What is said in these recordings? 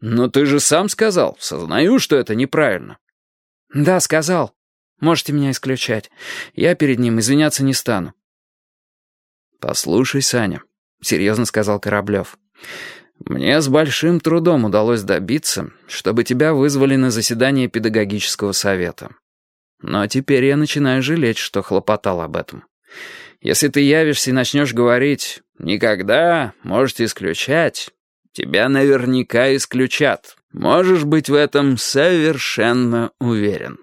«Но ты же сам сказал. Сознаю, что это неправильно». «Да, сказал. Можете меня исключать. Я перед ним извиняться не стану». «Послушай, Саня», — серьезно сказал Кораблев. «Мне с большим трудом удалось добиться, чтобы тебя вызвали на заседание педагогического совета. Но теперь я начинаю жалеть, что хлопотал об этом. Если ты явишься и начнешь говорить «никогда», можете исключать, тебя наверняка исключат. Можешь быть в этом совершенно уверен».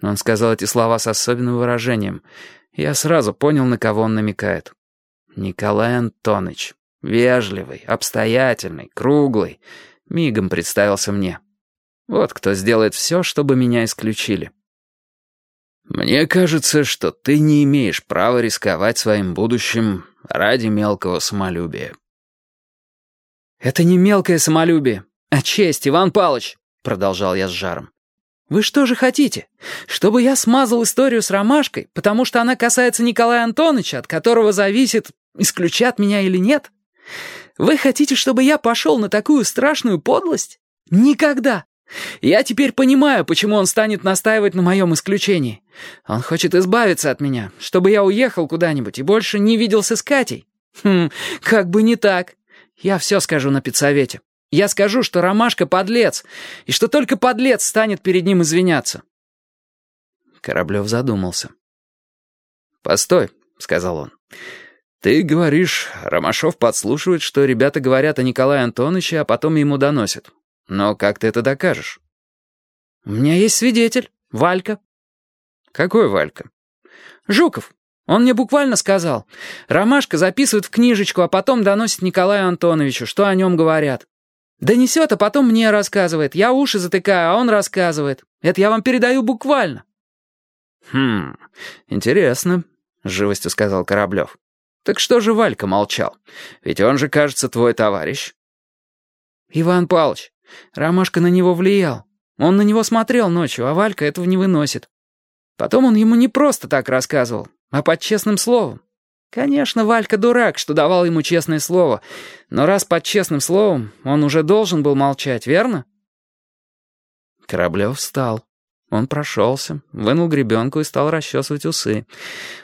Он сказал эти слова с особенным выражением. Я сразу понял, на кого он намекает. Николай Антонович. Вежливый, обстоятельный, круглый. Мигом представился мне. Вот кто сделает все, чтобы меня исключили. «Мне кажется, что ты не имеешь права рисковать своим будущим ради мелкого самолюбия». «Это не мелкое самолюбие, а честь, Иван Павлович», — продолжал я с жаром. «Вы что же хотите? Чтобы я смазал историю с ромашкой, потому что она касается Николая Антоновича, от которого зависит, исключат меня или нет? Вы хотите, чтобы я пошел на такую страшную подлость? Никогда! Я теперь понимаю, почему он станет настаивать на моем исключении. Он хочет избавиться от меня, чтобы я уехал куда-нибудь и больше не виделся с Катей. Хм, как бы не так. Я все скажу на педсовете. Я скажу, что Ромашка подлец, и что только подлец станет перед ним извиняться. Кораблев задумался. «Постой», — сказал он. «Ты говоришь, Ромашов подслушивает, что ребята говорят о Николае Антоновиче, а потом ему доносят. Но как ты это докажешь?» «У меня есть свидетель, Валька». «Какой Валька?» «Жуков. Он мне буквально сказал. Ромашка записывает в книжечку, а потом доносит Николаю Антоновичу, что о нем говорят. Донесет, а потом мне рассказывает. Я уши затыкаю, а он рассказывает. Это я вам передаю буквально». «Хм, интересно», — живостью сказал Кораблев. «Так что же Валька молчал? Ведь он же, кажется, твой товарищ». «Иван Павлович, Ромашка на него влиял. Он на него смотрел ночью, а Валька этого не выносит. Потом он ему не просто так рассказывал, а под честным словом. Конечно, Валька дурак, что давал ему честное слово, но раз под честным словом, он уже должен был молчать, верно? Кораблев встал. Он прошелся, вынул гребенку и стал расчесывать усы.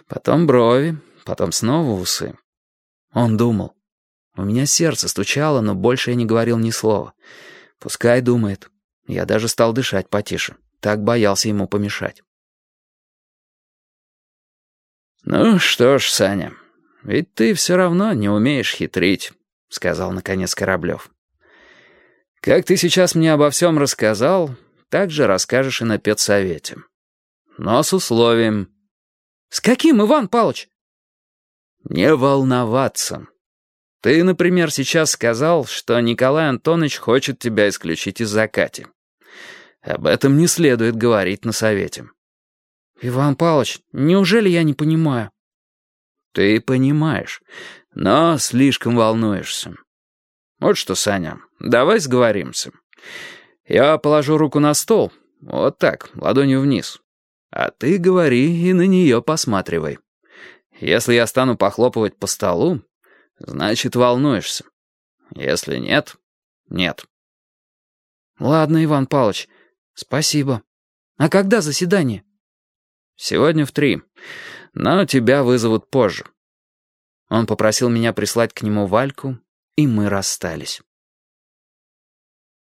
Потом брови, потом снова усы. Он думал. У меня сердце стучало, но больше я не говорил ни слова. Пускай думает. Я даже стал дышать потише. Так боялся ему помешать. «Ну что ж, Саня, ведь ты все равно не умеешь хитрить», — сказал наконец Кораблев. «Как ты сейчас мне обо всем рассказал, так же расскажешь и на педсовете. Но с условием...» «С каким, Иван Павлович?» «Не волноваться. Ты, например, сейчас сказал, что Николай Антонович хочет тебя исключить из закати. Об этом не следует говорить на совете. «Иван Павлович, неужели я не понимаю?» «Ты понимаешь, но слишком волнуешься. Вот что, Саня, давай сговоримся. Я положу руку на стол, вот так, ладонью вниз. А ты говори и на нее посматривай. Если я стану похлопывать по столу, значит, волнуешься. Если нет, нет». «Ладно, Иван Павлович, спасибо. А когда заседание?» «Сегодня в три, но тебя вызовут позже». Он попросил меня прислать к нему Вальку, и мы расстались.